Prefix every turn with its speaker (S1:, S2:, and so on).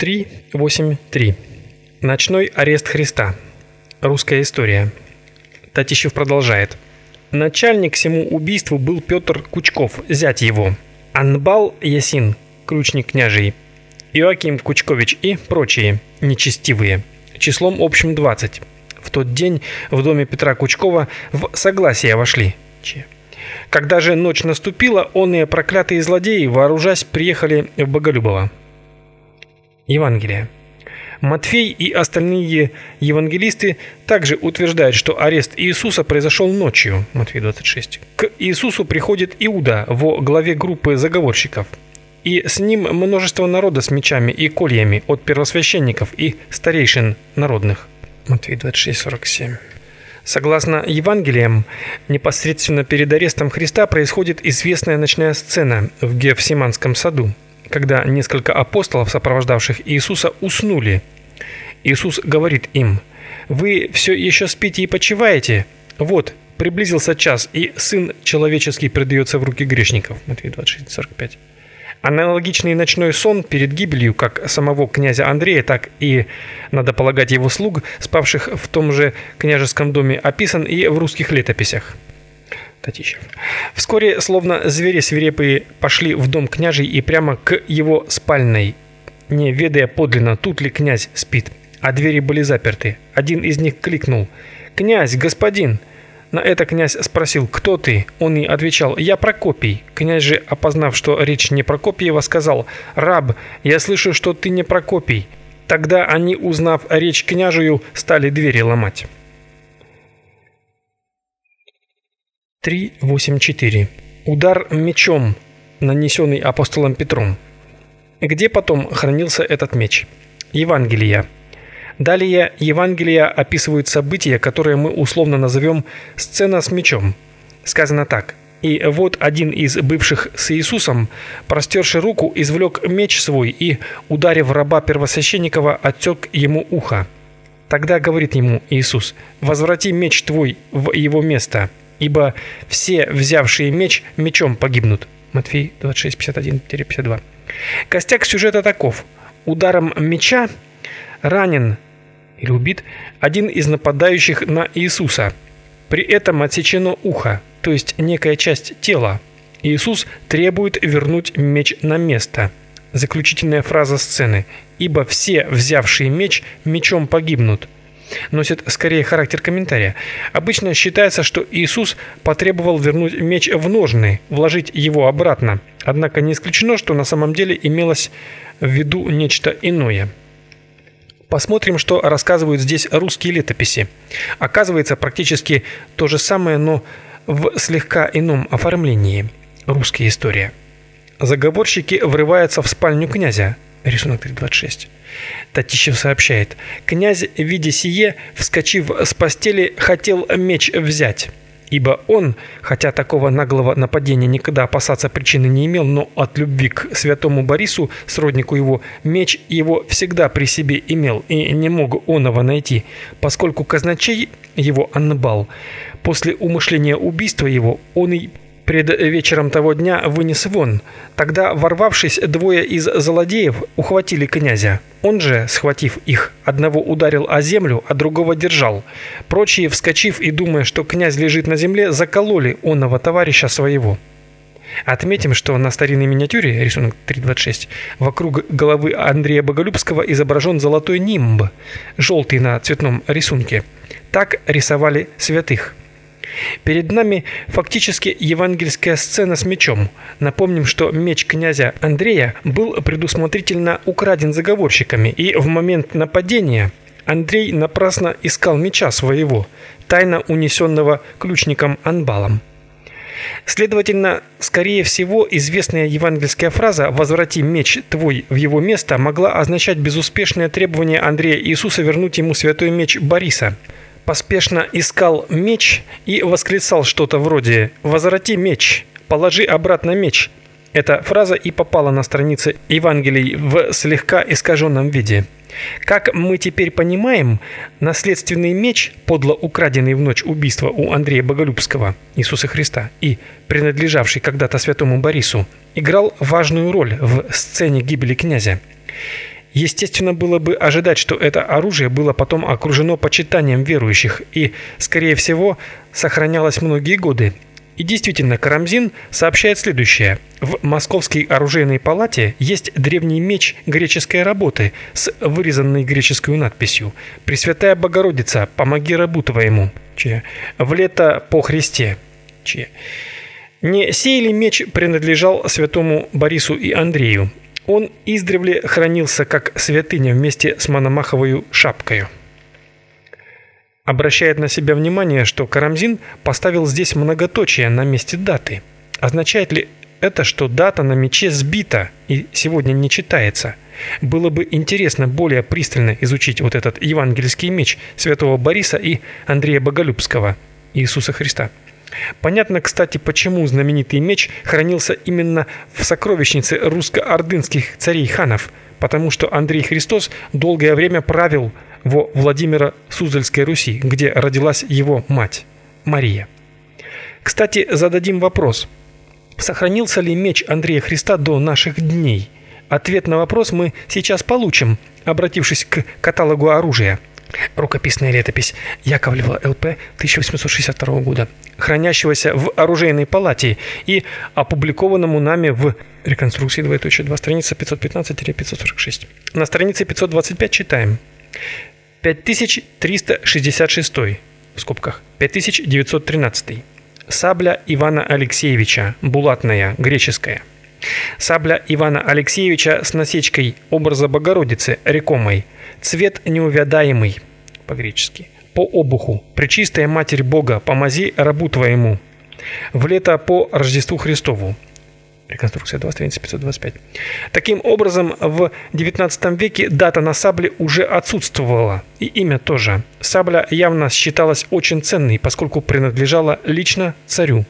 S1: 3.8.3. Ночной арест Христа. Русская история. Татищев продолжает. Начальник всему убийству был Петр Кучков, зять его. Анбал Ясин, ключник княжий. Иоаким Кучкович и прочие, нечестивые. Числом общим 20. В тот день в доме Петра Кучкова в согласие вошли. Когда же ночь наступила, он и проклятые злодеи, вооружась, приехали в Боголюбово. Евангелия. Матфей и остальные евангелисты также утверждают, что арест Иисуса произошел ночью, Матфей 26. К Иисусу приходит Иуда во главе группы заговорщиков. И с ним множество народа с мечами и кольями от первосвященников и старейшин народных. Матфей 26:47. Согласно Евангелиям, непосредственно перед арестом Христа происходит известная ночная сцена в Гефсиманском саду когда несколько апостолов, сопровождавших Иисуса, уснули. Иисус говорит им: "Вы все еще спите и почиваете? Вот, приблизился час, и сын человеческий предается в руки грешников". Матфея 26:45. Аналогичный ночной сон перед гибелью как самого князя Андрея, так и, надо полагать, его слуг, спавших в том же княжеском доме, описан и в русских летописях. Татищев. Вскоре, словно звери свирепые, пошли в дом княжий и прямо к его спальной, не ведая подлинно, тут ли князь спит. А двери были заперты. Один из них кликнул: "Князь, господин!" На это князь спросил: "Кто ты?" Он и отвечал: "Я Прокопий". Князь же, опознав, что речь не Прокопиева, сказал: "Раб, я слышу, что ты не Прокопий". Тогда они, узнав речь княжую, стали двери ломать. 3.8.4. Удар мечом, нанесенный апостолом Петром. Где потом хранился этот меч? Евангелия. Далее Евангелия описывают события, которые мы условно назовем «сцена с мечом». Сказано так. «И вот один из бывших с Иисусом, простерши руку, извлек меч свой и, ударив раба первосвященникова, отсек ему ухо. Тогда говорит ему Иисус, «Возврати меч твой в его место» ибо все, взявшие меч, мечом погибнут. Матфей 26:51-52. Костяк сюжета таков: ударом меча ранен или убит один из нападающих на Иисуса. При этом отсечено ухо, то есть некая часть тела. Иисус требует вернуть меч на место. Заключительная фраза сцены: ибо все, взявшие меч, мечом погибнут носит скорее характер комментария. Обычно считается, что Иисус потребовал вернуть меч в ножны, вложить его обратно. Однако не исключено, что на самом деле имелось в виду нечто иное. Посмотрим, что рассказывают здесь русские летописи. Оказывается, практически то же самое, но в слегка ином оформлении. Русская история. Заговорщики врываются в спальню князя. Рисунок 326. Татищев сообщает. Князь, видя сие, вскочив с постели, хотел меч взять. Ибо он, хотя такого наглого нападения никогда опасаться причины не имел, но от любви к святому Борису, сроднику его, меч его всегда при себе имел и не мог оного найти, поскольку казначей его Аннабал после умышления убийства его он и пред вечером того дня вынес вон. Тогда, ворвавшись, двое из злодеев ухватили князя. Он же, схватив их, одного ударил о землю, а другого держал. Прочие, вскочив и думая, что князь лежит на земле, закололи онного товарища своего. Отметим, что на старинной миниатюре, рисунок 326, вокруг головы Андрея Боголюбского изображен золотой нимб, желтый на цветном рисунке. Так рисовали святых. Перед нами фактически евангельская сцена с мечом. Напомним, что меч князя Андрея был предусмотрительно украден заговорщиками, и в момент нападения Андрей напрасно искал меча своего, тайно унесенного ключником Анбалом. Следовательно, скорее всего, известная евангельская фраза «возврати меч твой в его место» могла означать безуспешное требование Андрея Иисуса вернуть ему святой меч Бориса – поспешно искал меч и восклицал что-то вроде «Возврати меч! Положи обратно меч!» Эта фраза и попала на страницы Евангелий в слегка искаженном виде. Как мы теперь понимаем, наследственный меч, подло украденный в ночь убийства у Андрея Боголюбского, Иисуса Христа, и принадлежавший когда-то святому Борису, играл важную роль в сцене гибели князя. Естественно, было бы ожидать, что это оружие было потом окружено почитанием верующих и, скорее всего, сохранялось многие годы. И действительно, Карамзин сообщает следующее. В Московской оружейной палате есть древний меч греческой работы с вырезанной греческой надписью «Пресвятая Богородица, помоги рабу твоему». Че. В лето по Христе. Че. Не сей ли меч принадлежал святому Борису и Андрею? Он издревле хранился как святыня вместе с Мономаховой шапкой. Обращает на себя внимание, что Карамзин поставил здесь многоточие на месте даты. Означает ли это, что дата на мече сбита и сегодня не читается? Было бы интересно более пристально изучить вот этот евангельский меч святого Бориса и Андрея Боголюбского, Иисуса Христа. Понятно, кстати, почему знаменитый меч хранился именно в сокровищнице русско-ордынских царей-ханов, потому что Андрей Христос долгое время правил во Владимира Суздальской Руси, где родилась его мать Мария. Кстати, зададим вопрос. Сохранился ли меч Андрея Христа до наших дней? Ответ на вопрос мы сейчас получим, обратившись к каталогу оружия. Рукописная летопись Яковлева ЛП 1862 года, хранящегося в оружейной палате и опубликованному нами в реконструкции 2.2 страница 515-546. На странице 525 читаем. 5366 в скобках 5913. Сабля Ивана Алексеевича, булатная, греческая. Сабля Ивана Алексеевича с насечкой образа Богородицы, рекомой. Цвет неувядаемый, по-гречески. По обуху. Пречистая Матерь Бога, помози рабу твоему. В лето по Рождеству Христову. Реконструкция 2, страница 525. Таким образом, в XIX веке дата на сабле уже отсутствовала, и имя тоже. Сабля явно считалась очень ценной, поскольку принадлежала лично царю.